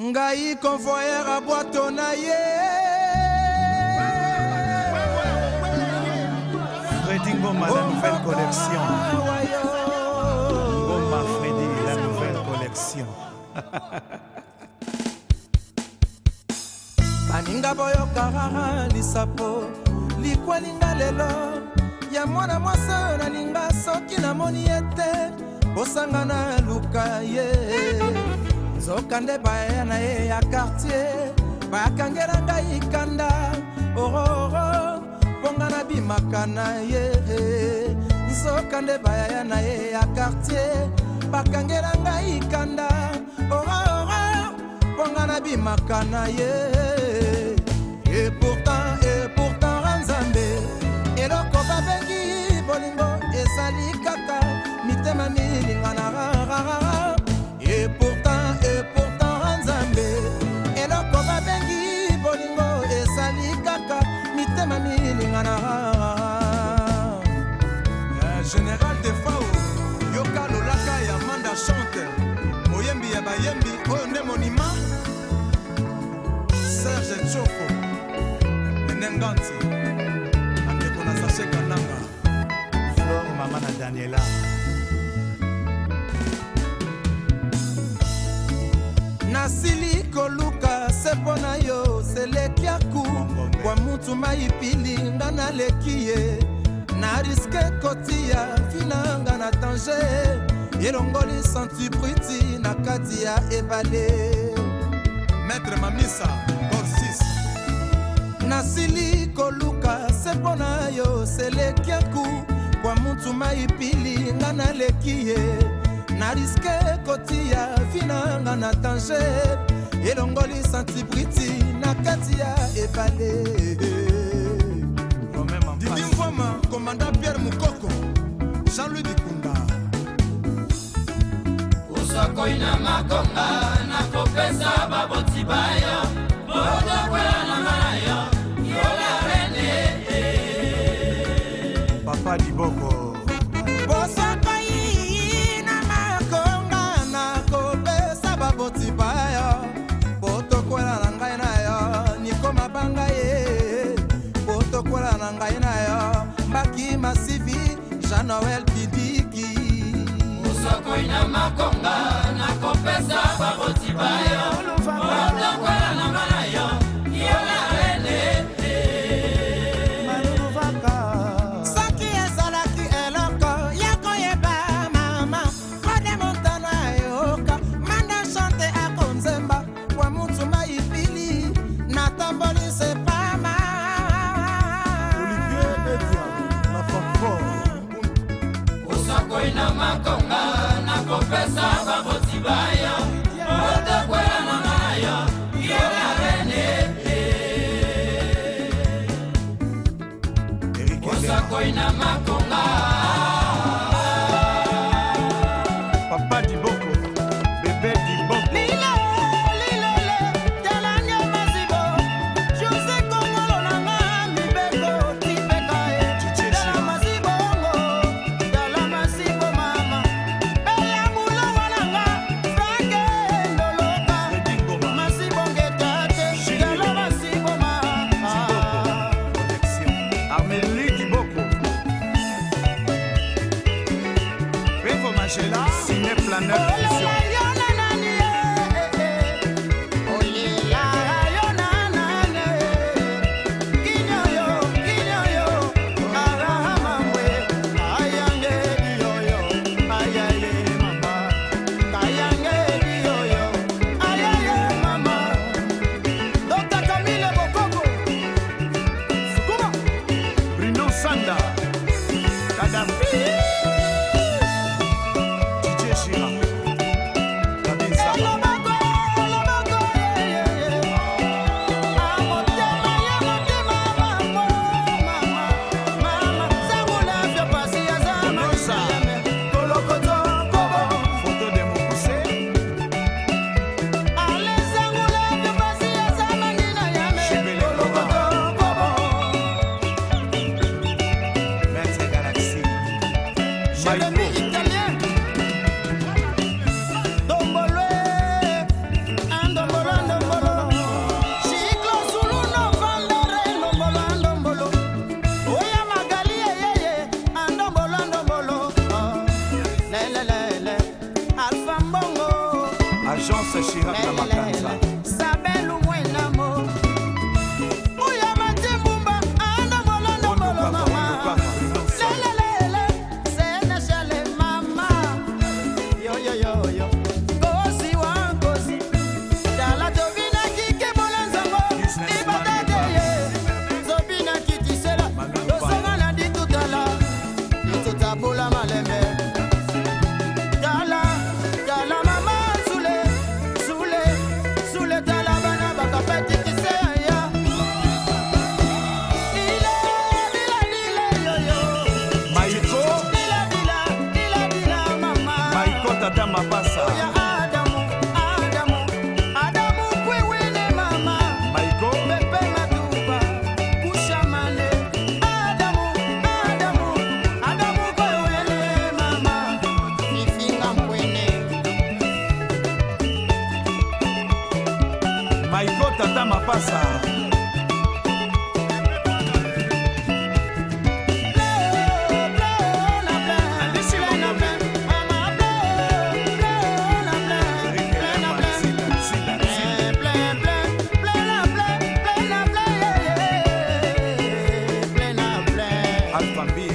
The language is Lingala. ngai convoyer abwato na ye Freddy Ngoma, la nouvelle collection. Ngoma Freddy, la nouvelle collection. baninga boyokaka lisapo likwelinga lelo ya mwana mwasi oyo nalinga soki namoni ete bosangana luka ye yeah. nzokande baya na ye ya kartier bakangela ngai kanda ororo mponga nabimaka na ye nzokande bayaya na ye ya kartier bakangela ngai kanda ororo mponga nabimaka na ye et pourtant et pourtant ranzambe eloko babengi bolingo ezali kaka mitema milinga na rararara choko nene nganti bandeko na sashe kananga flor mama na daniela nasili koluka se mpo na yo seleki aku bwa mutu mai pili nga naleki ye na riske kotia finanga na danger elongoli santipriti na kati ya ebale maître mamisa orsis nasili koluka se mpo na yo seleki aku kwa mutu maipili nga naleki ye nariske kotia vina nga na danger elongoli santibriti na kati ya ebale didimvwama komanda pierre mukoko jean-louis dikunda usokoi na makonga papa diboko bosakai na makonga na kopesa babotipa yo botokwela na ngai na yo nikoma banga ye botokwela na ngai na yo mbaki masivi jean noel bidiki osokoi na makonga Professor Chez là, ciné planète Eh, Agence Chirac Namaka. adama basa Oya Adamu, Adamu, Adamu kwewele mama Maiko Pepe matuba, kushamane Adamu, Adamu, Adamu kwewele mama Nifinga mwene Maiko tata mapasa as